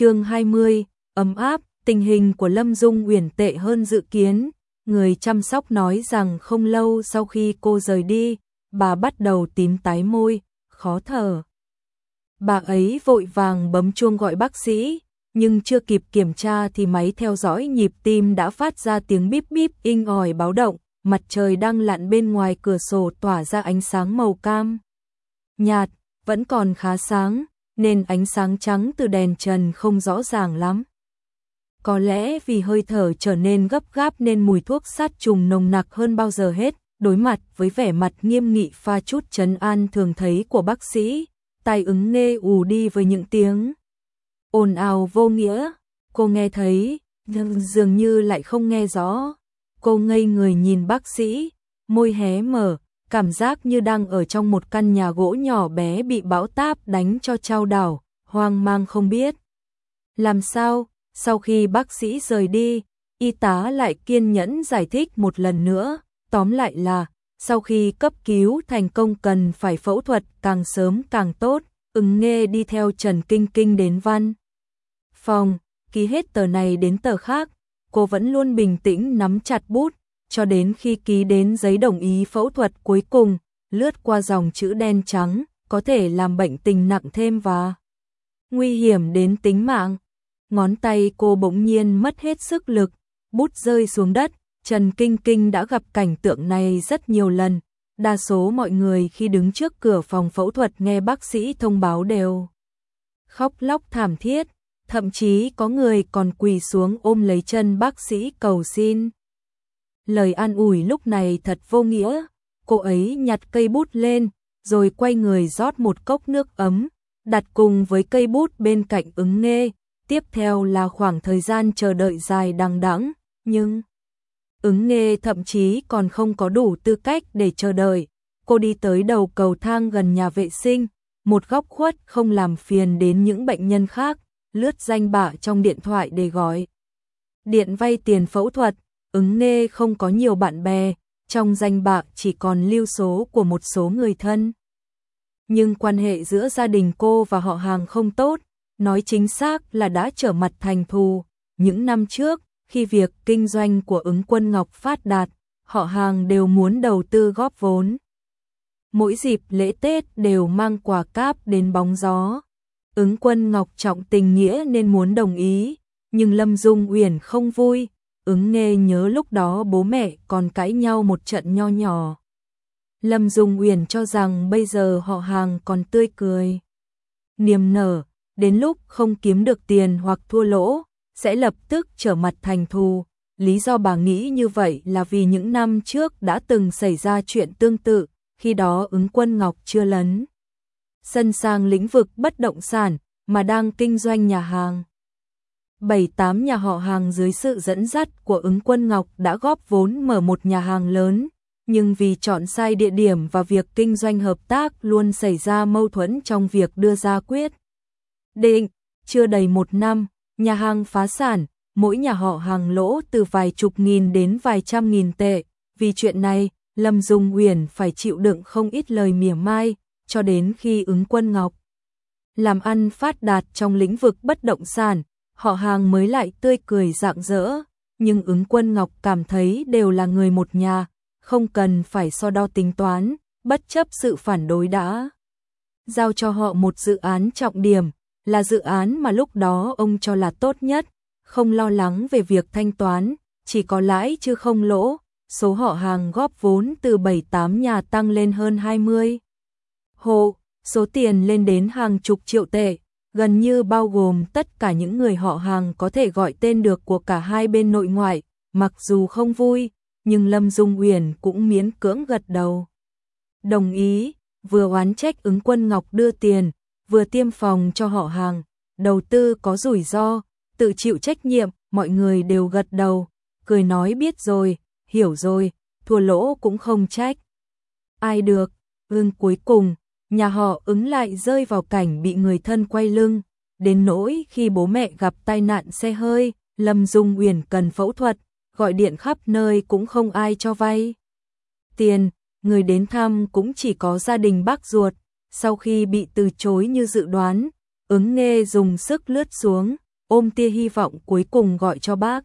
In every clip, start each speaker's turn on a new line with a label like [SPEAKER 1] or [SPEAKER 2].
[SPEAKER 1] chương 20, ấm áp, tình hình của Lâm Dung Uyển tệ hơn dự kiến. Người chăm sóc nói rằng không lâu sau khi cô rời đi, bà bắt đầu tím tái môi, khó thở. Bà ấy vội vàng bấm chuông gọi bác sĩ, nhưng chưa kịp kiểm tra thì máy theo dõi nhịp tim đã phát ra tiếng bíp bíp inh ỏi báo động, mặt trời đang lặn bên ngoài cửa sổ tỏa ra ánh sáng màu cam. Nhạt, vẫn còn khá sáng, nên ánh sáng trắng từ đèn trần không rõ ràng lắm. Có lẽ vì hơi thở trở nên gấp gáp nên mùi thuốc sát trùng nồng nặc hơn bao giờ hết, đối mặt với vẻ mặt nghiêm nghị pha chút trấn an thường thấy của bác sĩ, tai ứng nghe ù đi với những tiếng ồn ào vô nghĩa, cô nghe thấy, nhưng dường như lại không nghe rõ. Cô ngây người nhìn bác sĩ, môi hé mở, cảm giác như đang ở trong một căn nhà gỗ nhỏ bé bị bão táp đánh cho trao đảo, hoang mang không biết. Làm sao, sau khi bác sĩ rời đi, y tá lại kiên nhẫn giải thích một lần nữa, tóm lại là, sau khi cấp cứu thành công cần phải phẫu thuật càng sớm càng tốt, ứng nghe đi theo Trần Kinh Kinh đến văn. Phòng, ký hết tờ này đến tờ khác, cô vẫn luôn bình tĩnh nắm chặt bút, cho đến khi ký đến giấy đồng ý phẫu thuật cuối cùng, lướt qua dòng chữ đen trắng, có thể làm bệnh tình nặng thêm và nguy hiểm đến tính mạng. Ngón tay cô bỗng nhiên mất hết sức lực, bút rơi xuống đất, Trần Kinh Kinh đã gặp cảnh tượng này rất nhiều lần. Đa số mọi người khi đứng trước cửa phòng phẫu thuật nghe bác sĩ thông báo đều khóc lóc thảm thiết, thậm chí có người còn quỳ xuống ôm lấy chân bác sĩ cầu xin. Lời an ủi lúc này thật vô nghĩa, cô ấy nhặt cây bút lên, rồi quay người rót một cốc nước ấm, đặt cùng với cây bút bên cạnh ứng nghe, tiếp theo là khoảng thời gian chờ đợi dài đằng đẵng, nhưng ứng nghe thậm chí còn không có đủ tư cách để chờ đợi. Cô đi tới đầu cầu thang gần nhà vệ sinh, một góc khuất không làm phiền đến những bệnh nhân khác, lướt danh bạ trong điện thoại để gọi. Điện vay tiền phẫu thuật, ứng Nê không có nhiều bạn bè, trong danh bạ chỉ còn lưu số của một số người thân. Nhưng quan hệ giữa gia đình cô và họ hàng không tốt, nói chính xác là đã trở mặt thành thù. Những năm trước, khi việc kinh doanh của ứng quân Ngọc phát đạt, họ hàng đều muốn đầu tư góp vốn. Mỗi dịp lễ Tết đều mang quà cáp đến bóng gió. Ứng quân Ngọc trọng tình nghĩa nên muốn đồng ý, nhưng Lâm Dung Uyển không vui, ứng nghe nhớ lúc đó bố mẹ còn cãi nhau một trận nho nhỏ. Lâm Dung Uyển cho rằng bây giờ họ hàng còn tươi cười. Niềm nở, đến lúc không kiếm được tiền hoặc thua lỗ, sẽ lập tức trở mặt thành thù. Lý do bà nghĩ như vậy là vì những năm trước đã từng xảy ra chuyện tương tự, khi đó ứng quân Ngọc chưa lấn. Sân sang lĩnh vực bất động sản, mà đang kinh doanh nhà hàng. 7-8 nhà họ hàng dưới sự dẫn dắt của ứng quân Ngọc đã góp vốn mở một nhà hàng lớn, nhưng vì chọn sai địa điểm và việc kinh doanh hợp tác luôn xảy ra mâu thuẫn trong việc đưa ra quyết. Định, chưa đầy một năm, nhà hàng phá sản, mỗi nhà họ hàng lỗ từ vài chục nghìn đến vài trăm nghìn tệ. Vì chuyện này, Lâm Dung Huyền phải chịu đựng không ít lời mỉa mai, cho đến khi ứng quân Ngọc làm ăn phát đạt trong lĩnh vực bất động sản, họ hàng mới lại tươi cười rạng rỡ, nhưng ứng quân Ngọc cảm thấy đều là người một nhà, không cần phải so đo tính toán, bất chấp sự phản đối đã. Giao cho họ một dự án trọng điểm, là dự án mà lúc đó ông cho là tốt nhất, không lo lắng về việc thanh toán, chỉ có lãi chứ không lỗ, số họ hàng góp vốn từ 7-8 nhà tăng lên hơn 20. Hộ, số tiền lên đến hàng chục triệu tệ, gần như bao gồm tất cả những người họ hàng có thể gọi tên được của cả hai bên nội ngoại, mặc dù không vui, nhưng Lâm Dung Uyển cũng miễn cưỡng gật đầu. Đồng ý, vừa oán trách ứng quân Ngọc đưa tiền, vừa tiêm phòng cho họ hàng, đầu tư có rủi ro, tự chịu trách nhiệm, mọi người đều gật đầu, cười nói biết rồi, hiểu rồi, thua lỗ cũng không trách. Ai được, ương cuối cùng, nhà họ ứng lại rơi vào cảnh bị người thân quay lưng, đến nỗi khi bố mẹ gặp tai nạn xe hơi, Lâm Dung Uyển cần phẫu thuật, gọi điện khắp nơi cũng không ai cho vay. Tiền, người đến thăm cũng chỉ có gia đình bác ruột, sau khi bị từ chối như dự đoán, ứng nghe dùng sức lướt xuống, ôm tia hy vọng cuối cùng gọi cho bác.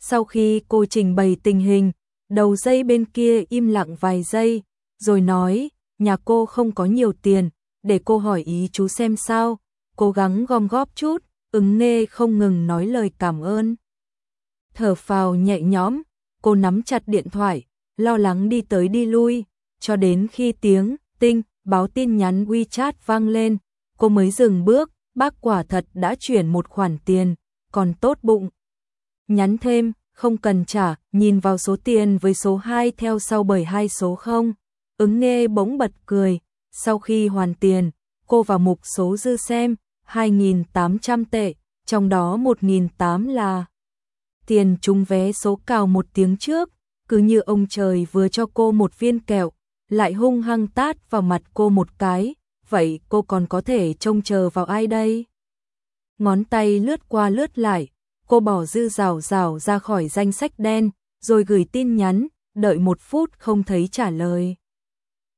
[SPEAKER 1] Sau khi cô trình bày tình hình, đầu dây bên kia im lặng vài giây, rồi nói, nhà cô không có nhiều tiền, để cô hỏi ý chú xem sao, cố gắng gom góp chút, ứng nghe không ngừng nói lời cảm ơn. Thở phào nhẹ nhõm, cô nắm chặt điện thoại, lo lắng đi tới đi lui, cho đến khi tiếng tinh báo tin nhắn WeChat vang lên, cô mới dừng bước, bác quả thật đã chuyển một khoản tiền, còn tốt bụng. Nhắn thêm, không cần trả, nhìn vào số tiền với số 2 theo sau bởi hai số không. Ứng nghe bỗng bật cười, sau khi hoàn tiền, cô vào mục số dư xem, 2.800 tệ, trong đó 1.800 là tiền trúng vé số cào một tiếng trước, cứ như ông trời vừa cho cô một viên kẹo, lại hung hăng tát vào mặt cô một cái, vậy cô còn có thể trông chờ vào ai đây? Ngón tay lướt qua lướt lại, cô bỏ dư rào rào ra khỏi danh sách đen, rồi gửi tin nhắn, đợi một phút không thấy trả lời.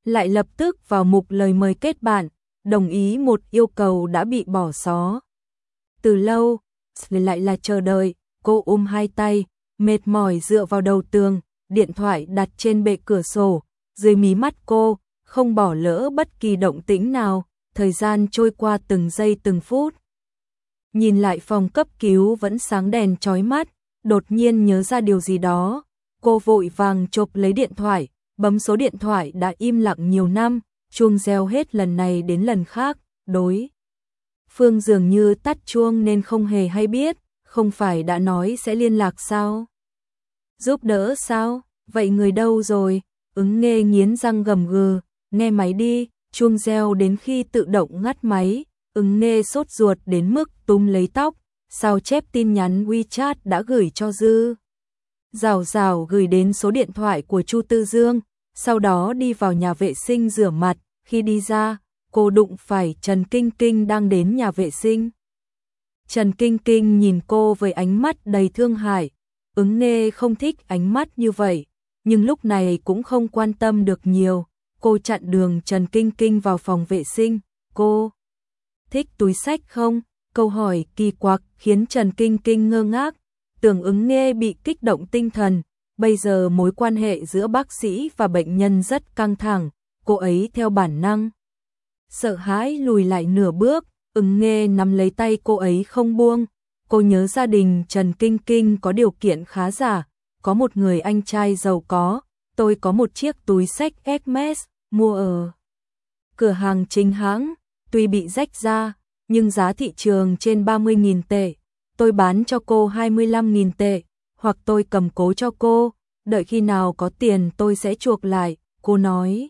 [SPEAKER 1] Lại lập tức vào mục lời mời kết bạn, đồng ý một yêu cầu đã bị bỏ xó. Từ lâu, lại là chờ đợi, cô ôm hai tay, mệt mỏi dựa vào đầu tường, điện thoại đặt trên bệ cửa sổ, dưới mí mắt cô, không bỏ lỡ bất kỳ động tĩnh nào, thời gian trôi qua từng giây từng phút. Nhìn lại phòng cấp cứu vẫn sáng đèn chói mắt, đột nhiên nhớ ra điều gì đó, cô vội vàng chộp lấy điện thoại, bấm số điện thoại đã im lặng nhiều năm, chuông reo hết lần này đến lần khác, đối. Phương dường như tắt chuông nên không hề hay biết, không phải đã nói sẽ liên lạc sao? Giúp đỡ sao? Vậy người đâu rồi? Ứng nghe nghiến răng gầm gừ, nghe máy đi, chuông reo đến khi tự động ngắt máy, ứng nghe sốt ruột đến mức tung lấy tóc, sao chép tin nhắn WeChat đã gửi cho Dư. Rào rào gửi đến số điện thoại của Chu Tư Dương, sau đó đi vào nhà vệ sinh rửa mặt, khi đi ra, cô đụng phải Trần Kinh Kinh đang đến nhà vệ sinh. Trần Kinh Kinh nhìn cô với ánh mắt đầy thương hại, ứng nê không thích ánh mắt như vậy, nhưng lúc này cũng không quan tâm được nhiều, cô chặn đường Trần Kinh Kinh vào phòng vệ sinh, cô thích túi sách không? Câu hỏi kỳ quặc khiến Trần Kinh Kinh ngơ ngác, tưởng ứng nghe bị kích động tinh thần, bây giờ mối quan hệ giữa bác sĩ và bệnh nhân rất căng thẳng, cô ấy theo bản năng. Sợ hãi lùi lại nửa bước, ứng nghe nắm lấy tay cô ấy không buông, cô nhớ gia đình Trần Kinh Kinh có điều kiện khá giả, có một người anh trai giàu có, tôi có một chiếc túi sách Hermes mua ở cửa hàng chính hãng, tuy bị rách ra, nhưng giá thị trường trên 30.000 tệ, tôi bán cho cô 25.000 tệ, hoặc tôi cầm cố cho cô, đợi khi nào có tiền tôi sẽ chuộc lại, cô nói.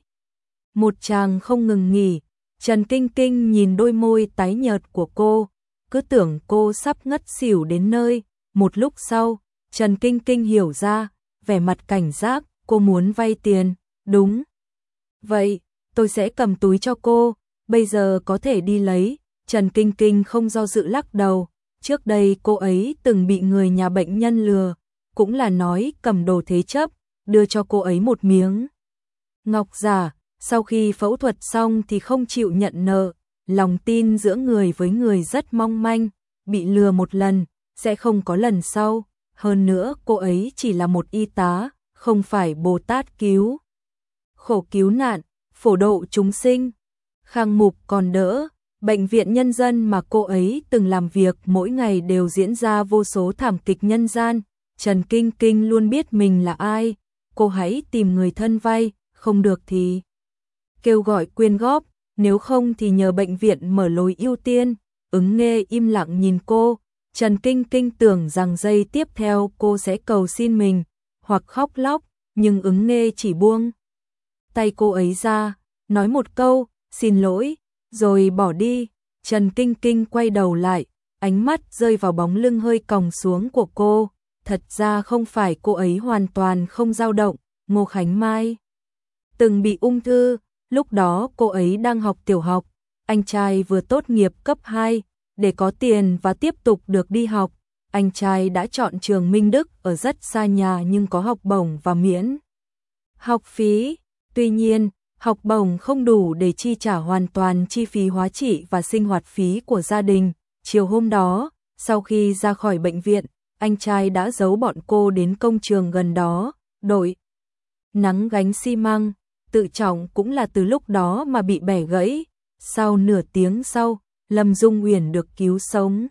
[SPEAKER 1] Một chàng không ngừng nghỉ, Trần Kinh Kinh nhìn đôi môi tái nhợt của cô, cứ tưởng cô sắp ngất xỉu đến nơi, một lúc sau, Trần Kinh Kinh hiểu ra, vẻ mặt cảnh giác, cô muốn vay tiền, đúng. Vậy, tôi sẽ cầm túi cho cô, bây giờ có thể đi lấy. Trần Kinh Kinh không do dự lắc đầu, trước đây cô ấy từng bị người nhà bệnh nhân lừa, cũng là nói cầm đồ thế chấp, đưa cho cô ấy một miếng. Ngọc giả, sau khi phẫu thuật xong thì không chịu nhận nợ, lòng tin giữa người với người rất mong manh, bị lừa một lần, sẽ không có lần sau hơn nữa cô ấy chỉ là một y tá, không phải Bồ Tát cứu. Khổ cứu nạn, phổ độ chúng sinh. Khang mục còn đỡ, bệnh viện nhân dân mà cô ấy từng làm việc mỗi ngày đều diễn ra vô số thảm kịch nhân gian. Trần Kinh Kinh luôn biết mình là ai, cô hãy tìm người thân vay, không được thì kêu gọi quyên góp, nếu không thì nhờ bệnh viện mở lối ưu tiên. Ứng nghe im lặng nhìn cô, Trần Kinh Kinh tưởng rằng giây tiếp theo cô sẽ cầu xin mình, hoặc khóc lóc, nhưng ứng nghe chỉ buông. Tay cô ấy ra, nói một câu, xin lỗi, rồi bỏ đi. Trần Kinh Kinh quay đầu lại, ánh mắt rơi vào bóng lưng hơi còng xuống của cô. Thật ra không phải cô ấy hoàn toàn không dao động, Ngô Khánh Mai. Từng bị ung thư, lúc đó cô ấy đang học tiểu học, anh trai vừa tốt nghiệp cấp 2, để có tiền và tiếp tục được đi học, anh trai đã chọn trường Minh Đức ở rất xa nhà nhưng có học bổng và miễn học phí. Tuy nhiên, học bổng không đủ để chi trả hoàn toàn chi phí hóa trị và sinh hoạt phí của gia đình. Chiều hôm đó, sau khi ra khỏi bệnh viện, anh trai đã giấu bọn cô đến công trường gần đó, đội. Nắng gánh xi măng, tự trọng cũng là từ lúc đó mà bị bẻ gãy. Sau nửa tiếng sau, Lâm Dung Uyển được cứu sống.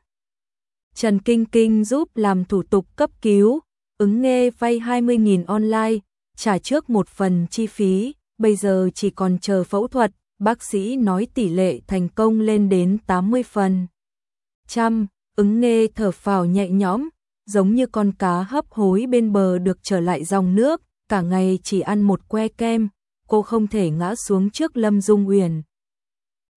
[SPEAKER 1] Trần Kinh Kinh giúp làm thủ tục cấp cứu, ứng nghe vay 20.000 online, trả trước một phần chi phí, bây giờ chỉ còn chờ phẫu thuật, bác sĩ nói tỷ lệ thành công lên đến 80 phần. Trăm, ứng nghe thở phào nhẹ nhõm, giống như con cá hấp hối bên bờ được trở lại dòng nước, cả ngày chỉ ăn một que kem, cô không thể ngã xuống trước Lâm Dung Uyển.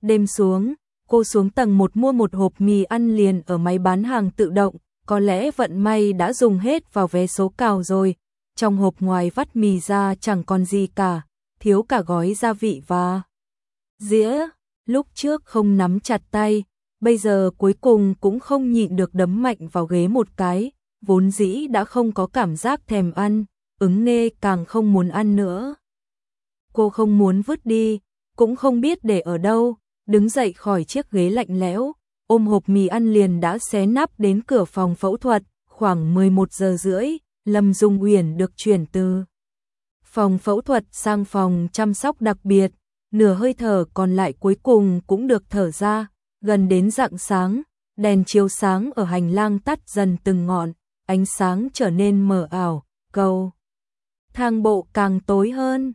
[SPEAKER 1] Đêm xuống, cô xuống tầng một mua một hộp mì ăn liền ở máy bán hàng tự động, có lẽ vận may đã dùng hết vào vé số cào rồi, trong hộp ngoài vắt mì ra chẳng còn gì cả, thiếu cả gói gia vị và dĩa, lúc trước không nắm chặt tay, bây giờ cuối cùng cũng không nhịn được đấm mạnh vào ghế một cái, vốn dĩ đã không có cảm giác thèm ăn, ứng nê càng không muốn ăn nữa. Cô không muốn vứt đi, cũng không biết để ở đâu, đứng dậy khỏi chiếc ghế lạnh lẽo, ôm hộp mì ăn liền đã xé nắp đến cửa phòng phẫu thuật, khoảng 11 giờ rưỡi, Lâm Dung Uyển được chuyển từ phòng phẫu thuật sang phòng chăm sóc đặc biệt, nửa hơi thở còn lại cuối cùng cũng được thở ra, gần đến rạng sáng, đèn chiếu sáng ở hành lang tắt dần từng ngọn, ánh sáng trở nên mờ ảo, cầu thang bộ càng tối hơn,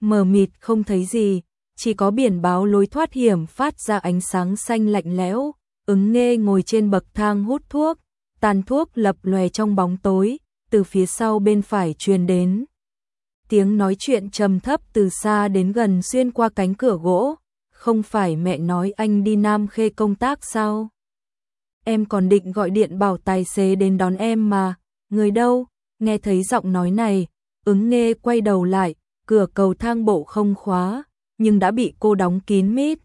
[SPEAKER 1] mờ mịt không thấy gì, chỉ có biển báo lối thoát hiểm phát ra ánh sáng xanh lạnh lẽo, ứng nghe ngồi trên bậc thang hút thuốc, tàn thuốc lập lòe trong bóng tối, từ phía sau bên phải truyền đến. Tiếng nói chuyện trầm thấp từ xa đến gần xuyên qua cánh cửa gỗ, không phải mẹ nói anh đi Nam Khê công tác sao? Em còn định gọi điện bảo tài xế đến đón em mà, người đâu? Nghe thấy giọng nói này, ứng nghe quay đầu lại, cửa cầu thang bộ không khóa, nhưng đã bị cô đóng kín mít.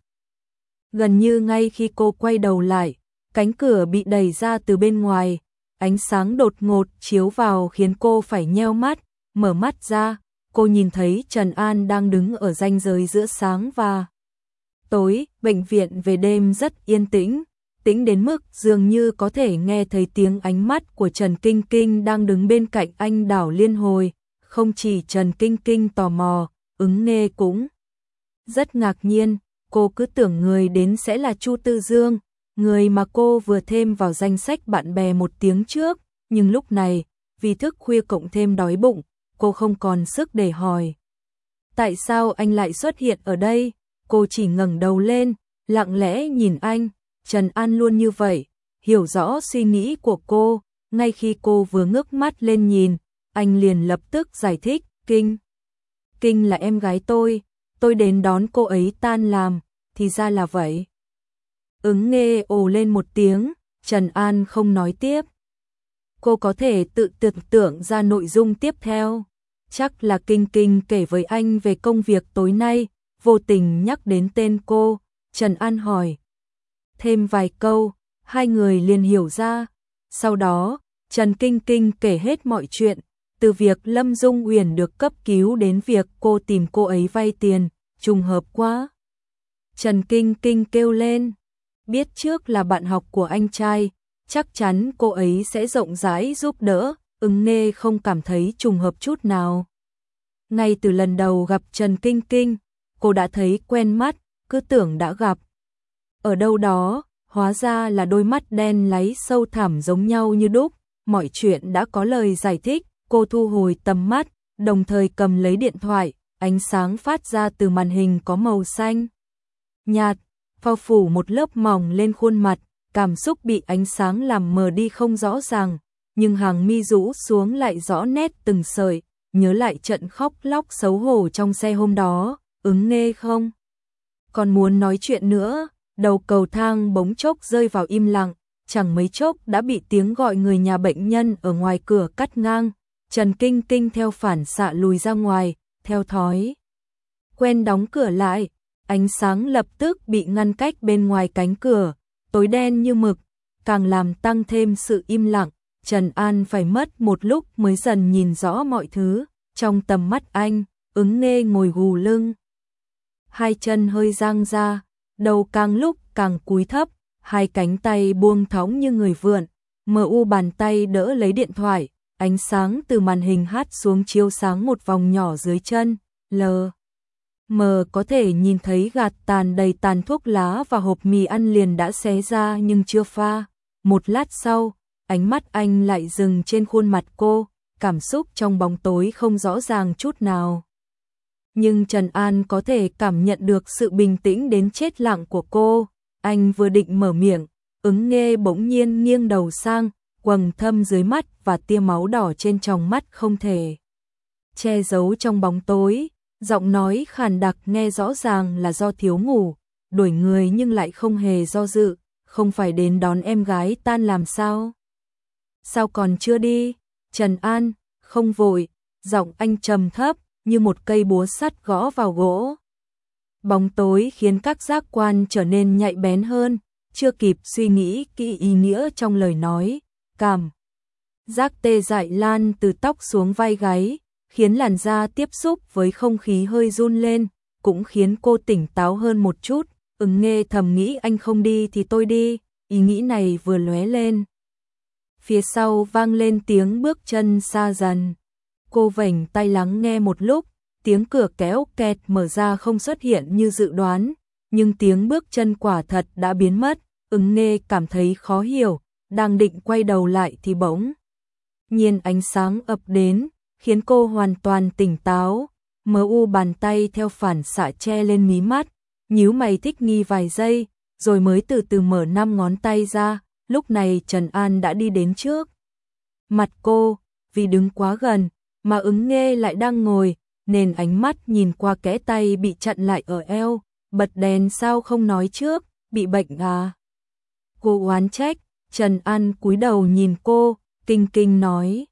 [SPEAKER 1] Gần như ngay khi cô quay đầu lại, cánh cửa bị đẩy ra từ bên ngoài, ánh sáng đột ngột chiếu vào khiến cô phải nheo mắt, mở mắt ra, cô nhìn thấy Trần An đang đứng ở ranh giới giữa sáng và tối, bệnh viện về đêm rất yên tĩnh, tĩnh đến mức dường như có thể nghe thấy tiếng ánh mắt của Trần Kinh Kinh đang đứng bên cạnh anh đảo liên hồi, không chỉ Trần Kinh Kinh tò mò, ứng nghe cũng rất ngạc nhiên, cô cứ tưởng người đến sẽ là Chu Tư Dương, người mà cô vừa thêm vào danh sách bạn bè một tiếng trước, nhưng lúc này, vì thức khuya cộng thêm đói bụng, cô không còn sức để hỏi. Tại sao anh lại xuất hiện ở đây? Cô chỉ ngẩng đầu lên, lặng lẽ nhìn anh, Trần An luôn như vậy, hiểu rõ suy nghĩ của cô, ngay khi cô vừa ngước mắt lên nhìn, anh liền lập tức giải thích, Kinh. Kinh là em gái tôi, tôi đến đón cô ấy tan làm, thì ra là vậy. Ứng nghe ồ lên một tiếng, Trần An không nói tiếp. Cô có thể tự tưởng tượng ra nội dung tiếp theo. Chắc là Kinh Kinh kể với anh về công việc tối nay, vô tình nhắc đến tên cô, Trần An hỏi. Thêm vài câu, hai người liền hiểu ra. Sau đó, Trần Kinh Kinh kể hết mọi chuyện, từ việc Lâm Dung Uyển được cấp cứu đến việc cô tìm cô ấy vay tiền, trùng hợp quá. Trần Kinh Kinh kêu lên, biết trước là bạn học của anh trai, chắc chắn cô ấy sẽ rộng rãi giúp đỡ, ứng nê không cảm thấy trùng hợp chút nào. Ngay từ lần đầu gặp Trần Kinh Kinh, cô đã thấy quen mắt, cứ tưởng đã gặp. Ở đâu đó, hóa ra là đôi mắt đen láy sâu thẳm giống nhau như đúc, mọi chuyện đã có lời giải thích, cô thu hồi tầm mắt, đồng thời cầm lấy điện thoại, ánh sáng phát ra từ màn hình có màu xanh. Nhạt, phao phủ một lớp mỏng lên khuôn mặt, cảm xúc bị ánh sáng làm mờ đi không rõ ràng, nhưng hàng mi rũ xuống lại rõ nét từng sợi, nhớ lại trận khóc lóc xấu hổ trong xe hôm đó, ứng nghe không? Còn muốn nói chuyện nữa, đầu cầu thang bỗng chốc rơi vào im lặng, chẳng mấy chốc đã bị tiếng gọi người nhà bệnh nhân ở ngoài cửa cắt ngang, Trần Kinh Kinh theo phản xạ lùi ra ngoài, theo thói. Quen đóng cửa lại, ánh sáng lập tức bị ngăn cách bên ngoài cánh cửa, tối đen như mực, càng làm tăng thêm sự im lặng. Trần An phải mất một lúc mới dần nhìn rõ mọi thứ, trong tầm mắt anh, ứng nghe ngồi gù lưng. Hai chân hơi giang ra, đầu càng lúc càng cúi thấp, hai cánh tay buông thõng như người vượn, mờ u bàn tay đỡ lấy điện thoại, ánh sáng từ màn hình hát xuống chiếu sáng một vòng nhỏ dưới chân, lờ. Mờ có thể nhìn thấy gạt tàn đầy tàn thuốc lá và hộp mì ăn liền đã xé ra nhưng chưa pha. Một lát sau, ánh mắt anh lại dừng trên khuôn mặt cô, cảm xúc trong bóng tối không rõ ràng chút nào. Nhưng Trần An có thể cảm nhận được sự bình tĩnh đến chết lặng của cô. Anh vừa định mở miệng, ứng nghe bỗng nhiên nghiêng đầu sang, quầng thâm dưới mắt và tia máu đỏ trên tròng mắt không thể che giấu trong bóng tối. Giọng nói khàn đặc nghe rõ ràng là do thiếu ngủ, đuổi người nhưng lại không hề do dự, không phải đến đón em gái tan làm sao? Sao còn chưa đi? Trần An, không vội, giọng anh trầm thấp, như một cây búa sắt gõ vào gỗ. Bóng tối khiến các giác quan trở nên nhạy bén hơn, chưa kịp suy nghĩ kỹ ý nghĩa trong lời nói, cảm. Giác tê dại lan từ tóc xuống vai gáy, khiến làn da tiếp xúc với không khí hơi run lên, cũng khiến cô tỉnh táo hơn một chút, ứng nghe thầm nghĩ anh không đi thì tôi đi, ý nghĩ này vừa lóe lên. Phía sau vang lên tiếng bước chân xa dần. Cô vảnh tay lắng nghe một lúc, tiếng cửa kéo kẹt mở ra không xuất hiện như dự đoán, nhưng tiếng bước chân quả thật đã biến mất, ứng nghe cảm thấy khó hiểu, đang định quay đầu lại thì bỗng. Nhiên ánh sáng ập đến, khiến cô hoàn toàn tỉnh táo, mơ u bàn tay theo phản xạ che lên mí mắt, nhíu mày thích nghi vài giây, rồi mới từ từ mở năm ngón tay ra, lúc này Trần An đã đi đến trước. Mặt cô, vì đứng quá gần, mà ứng nghe lại đang ngồi, nên ánh mắt nhìn qua kẽ tay bị chặn lại ở eo, bật đèn sao không nói trước, bị bệnh à. Cô oán trách, Trần An cúi đầu nhìn cô, kinh kinh nói.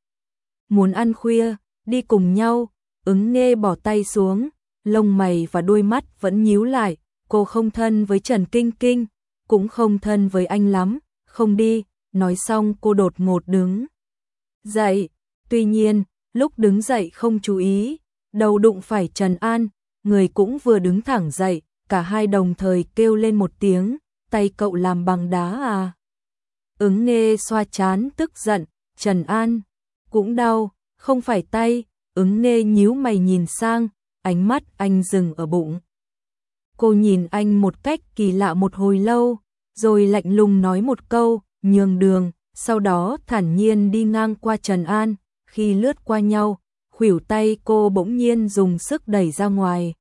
[SPEAKER 1] Muốn ăn khuya, đi cùng nhau, ứng nghe bỏ tay xuống, lông mày và đôi mắt vẫn nhíu lại, cô không thân với Trần Kinh Kinh, cũng không thân với anh lắm, không đi, nói xong cô đột ngột đứng. Dậy, tuy nhiên, lúc đứng dậy không chú ý, đầu đụng phải Trần An, người cũng vừa đứng thẳng dậy, cả hai đồng thời kêu lên một tiếng, tay cậu làm bằng đá à. Ứng nghe xoa chán tức giận, Trần An, cũng đau, không phải tay, ứng nghe nhíu mày nhìn sang, ánh mắt anh dừng ở bụng. Cô nhìn anh một cách kỳ lạ một hồi lâu, rồi lạnh lùng nói một câu, nhường đường, sau đó thản nhiên đi ngang qua Trần An, khi lướt qua nhau, khuỷu tay cô bỗng nhiên dùng sức đẩy ra ngoài.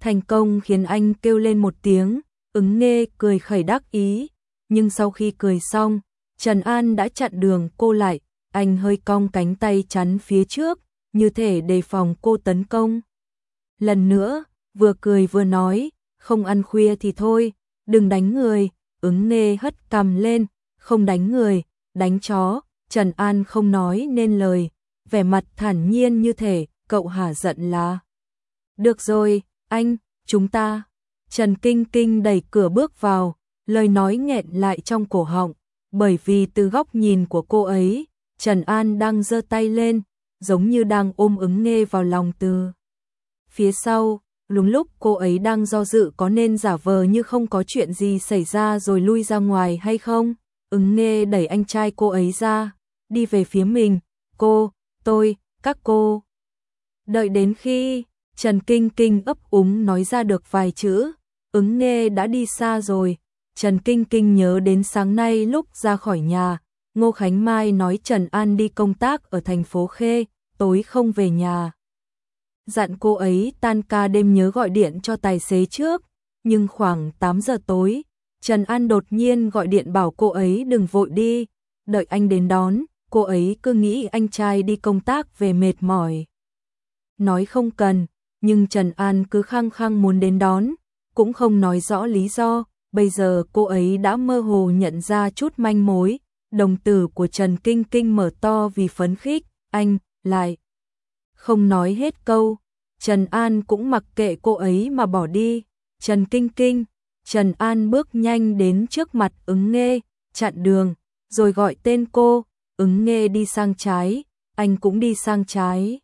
[SPEAKER 1] Thành công khiến anh kêu lên một tiếng, ứng nghe cười khẩy đắc ý, nhưng sau khi cười xong, Trần An đã chặn đường cô lại, anh hơi cong cánh tay chắn phía trước, như thể đề phòng cô tấn công. Lần nữa, vừa cười vừa nói, không ăn khuya thì thôi, đừng đánh người, ứng nghe hất cầm lên, không đánh người, đánh chó, Trần An không nói nên lời, vẻ mặt thản nhiên như thể, cậu hả giận là. Được rồi, anh, chúng ta. Trần Kinh Kinh đẩy cửa bước vào, lời nói nghẹn lại trong cổ họng, bởi vì từ góc nhìn của cô ấy, Trần An đang giơ tay lên, giống như đang ôm ứng nghe vào lòng từ. Phía sau, đúng lúc cô ấy đang do dự có nên giả vờ như không có chuyện gì xảy ra rồi lui ra ngoài hay không, ứng nghe đẩy anh trai cô ấy ra, đi về phía mình, cô, tôi, các cô. Đợi đến khi Trần Kinh Kinh ấp úng nói ra được vài chữ, ứng nghe đã đi xa rồi, Trần Kinh Kinh nhớ đến sáng nay lúc ra khỏi nhà, Ngô Khánh Mai nói Trần An đi công tác ở thành phố Khê, tối không về nhà. Dặn cô ấy tan ca đêm nhớ gọi điện cho tài xế trước, nhưng khoảng 8 giờ tối, Trần An đột nhiên gọi điện bảo cô ấy đừng vội đi, đợi anh đến đón, cô ấy cứ nghĩ anh trai đi công tác về mệt mỏi. Nói không cần, nhưng Trần An cứ khăng khăng muốn đến đón, cũng không nói rõ lý do, bây giờ cô ấy đã mơ hồ nhận ra chút manh mối, đồng tử của Trần Kinh Kinh mở to vì phấn khích, anh, lại. Không nói hết câu, Trần An cũng mặc kệ cô ấy mà bỏ đi, Trần Kinh Kinh, Trần An bước nhanh đến trước mặt ứng nghe, chặn đường, rồi gọi tên cô, ứng nghe đi sang trái, anh cũng đi sang trái.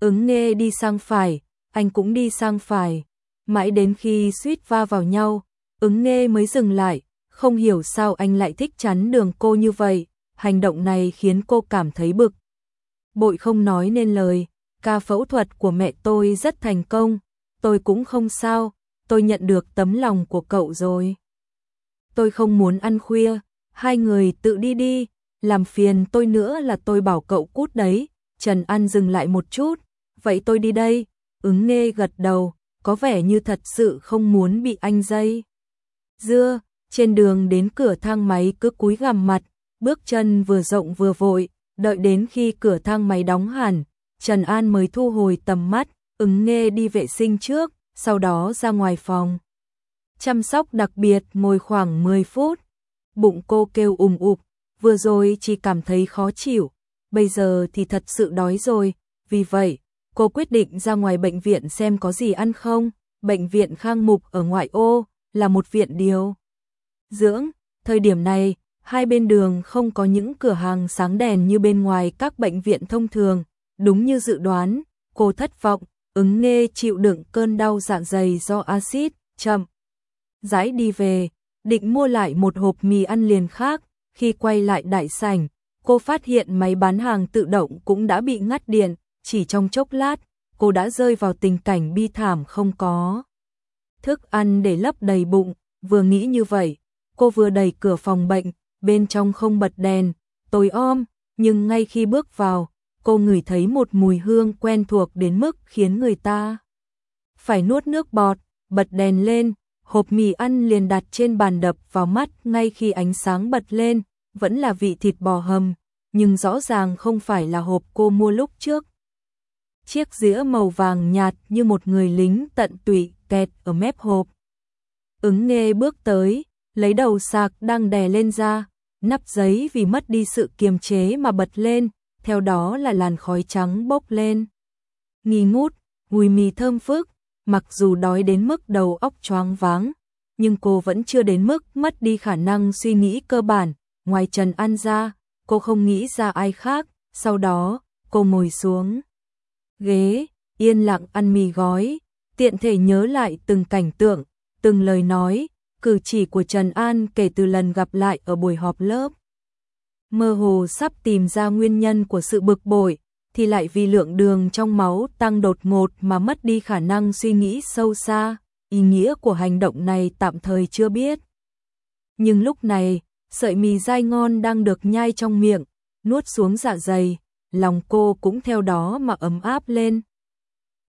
[SPEAKER 1] Ứng nghe đi sang phải, anh cũng đi sang phải, mãi đến khi suýt va vào nhau, ứng nghe mới dừng lại, Không hiểu sao anh lại thích chắn đường cô như vậy, hành động này khiến cô cảm thấy bực. Bội không nói nên lời, ca phẫu thuật của mẹ tôi rất thành công, tôi cũng không sao, tôi nhận được tấm lòng của cậu rồi. Tôi không muốn ăn khuya, hai người tự đi đi, làm phiền tôi nữa là tôi bảo cậu cút đấy. Trần An dừng lại một chút, vậy tôi đi đây, ứng nghe gật đầu, có vẻ như thật sự không muốn bị anh dây. Dưa, trên đường đến cửa thang máy cứ cúi gằm mặt, bước chân vừa rộng vừa vội, đợi đến khi cửa thang máy đóng hẳn, Trần An mới thu hồi tầm mắt, ứng nghe đi vệ sinh trước, sau đó ra ngoài phòng. Chăm sóc đặc biệt ngồi khoảng 10 phút, bụng cô kêu ùm ụp, vừa rồi chỉ cảm thấy khó chịu, bây giờ thì thật sự đói rồi, vì vậy, cô quyết định ra ngoài bệnh viện xem có gì ăn không. Bệnh viện Khang Mục ở ngoại ô là một viện điều dưỡng, thời điểm này, hai bên đường không có những cửa hàng sáng đèn như bên ngoài các bệnh viện thông thường, đúng như dự đoán, cô thất vọng, ứng nghe chịu đựng cơn đau dạ dày do axit, chậm. Rãi đi về, định mua lại một hộp mì ăn liền khác, khi quay lại đại sảnh, cô phát hiện máy bán hàng tự động cũng đã bị ngắt điện, chỉ trong chốc lát, cô đã rơi vào tình cảnh bi thảm không có. Thức ăn để lấp đầy bụng, vừa nghĩ như vậy, cô vừa đẩy cửa phòng bệnh, bên trong không bật đèn, tối om, nhưng ngay khi bước vào, cô ngửi thấy một mùi hương quen thuộc đến mức khiến người ta phải nuốt nước bọt, bật đèn lên, hộp mì ăn liền đặt trên bàn đập vào mắt ngay khi ánh sáng bật lên, vẫn là vị thịt bò hầm, nhưng rõ ràng không phải là hộp cô mua lúc trước. Chiếc dĩa màu vàng nhạt như một người lính tận tụy kẹt ở mép hộp. Ứng nghe bước tới, lấy đầu sạc đang đè lên ra, nắp giấy vì mất đi sự kiềm chế mà bật lên, theo đó là làn khói trắng bốc lên. Nghi ngút, mùi mì thơm phức, mặc dù đói đến mức đầu óc choáng váng, nhưng cô vẫn chưa đến mức mất đi khả năng suy nghĩ cơ bản, ngoài Trần An ra, cô không nghĩ ra ai khác, sau đó, cô ngồi xuống. Ghế, yên lặng ăn mì gói, tiện thể nhớ lại từng cảnh tượng, từng lời nói, cử chỉ của Trần An kể từ lần gặp lại ở buổi họp lớp. Mơ hồ sắp tìm ra nguyên nhân của sự bực bội, thì lại vì lượng đường trong máu tăng đột ngột mà mất đi khả năng suy nghĩ sâu xa, ý nghĩa của hành động này tạm thời chưa biết. Nhưng lúc này, sợi mì dai ngon đang được nhai trong miệng, nuốt xuống dạ dày, lòng cô cũng theo đó mà ấm áp lên.